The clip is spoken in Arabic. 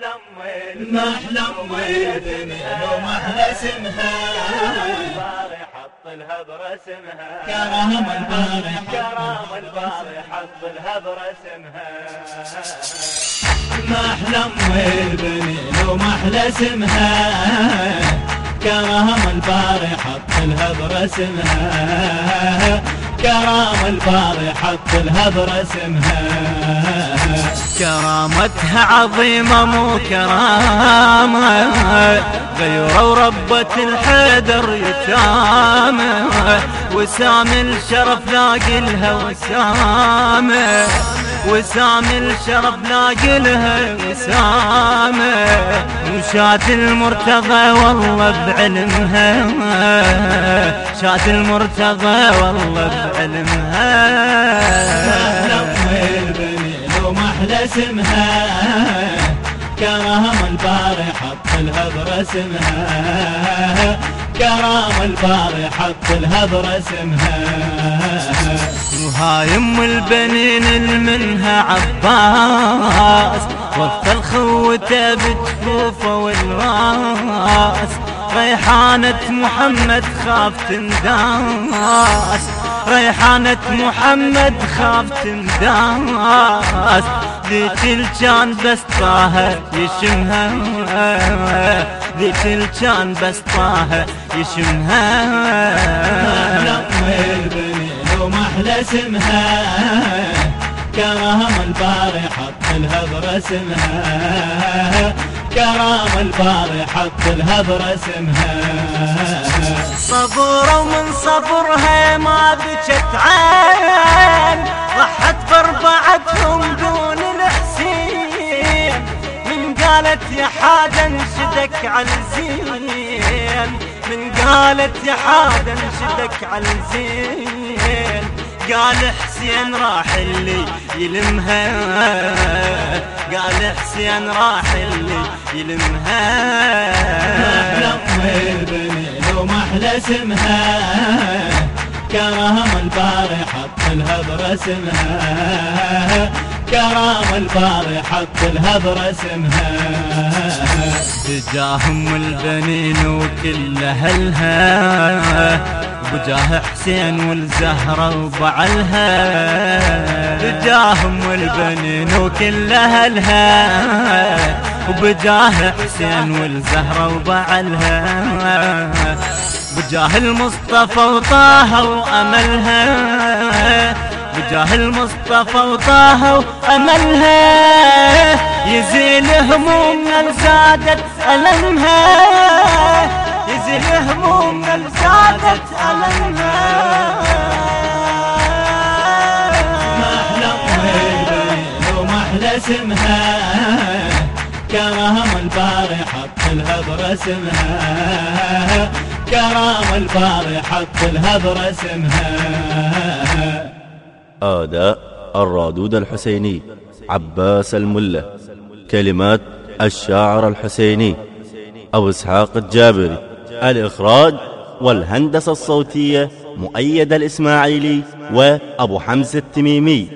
ما أحلى ام وما أحلى اسمها. الباري حط لها برسمها كرم الباري كرم الباري حط لها برسمها ما أحلى ام وما أحلى اسمها. كرم الباري حط لها برسمها كرام الباري حط برسمها كرامتها عظيمة مو كرامة غيروا ربة الحيدر يتامة وسام الشرف لاقي لها وسامة وسام الشرف لاقي لها وسامة وشات المرتضى والله بعلمها. شات المرتضى والله بعلمها. أحلى اسمها كرام الباري حط لها برسمها كرام الباري حط لها برسمها وهاي ام البنين المنها عباس وقت خوته بجفوفه والراس ريحانة محمد خاف تنداس ريحانة محمد خاف تنداس ذيك الجان بس طه يشمها ذيك الجان بس طه يشمها. اسمها. كرام الباري حط لها برسمها كرام الباري حط لها برسمها صبورة ومن صبرها ما بكت عين. ضحت باربعتهم دون الحسين. من قالت يا حاجة انشدك على الزين. من قالت يا حاجة انشدك على الزين. قال حسين راح اللي يلمها. قال حسين راح اللي يلمها. وما أحلى اسمها كرام الباري حط لها برسمها كرام الباري حط لها برسمها بجاهم البنين وكل أهلها. بجاه حسين والزهرة وبعلها. بجاهم البنين وكل أهلها. وبجاه حسين والزهرة وبعلها. بجاه المصطفى وطه وأملها. بجاه المصطفى وطه وأملها. يزيل همومنا زادت ألمها. يزيل همومنا زادت ألمها ما أحلى وما أحلى اسمها كرام الباري حط لها برسمها كرام الباري حط لها برسمها آداء الرادود الحسيني عباس الملة. كلمات الشاعر الحسيني أبو إسحاق الجابري. الإخراج والهندسة الصوتية مؤيد الإسماعيلي وأبو حمزة التميمي.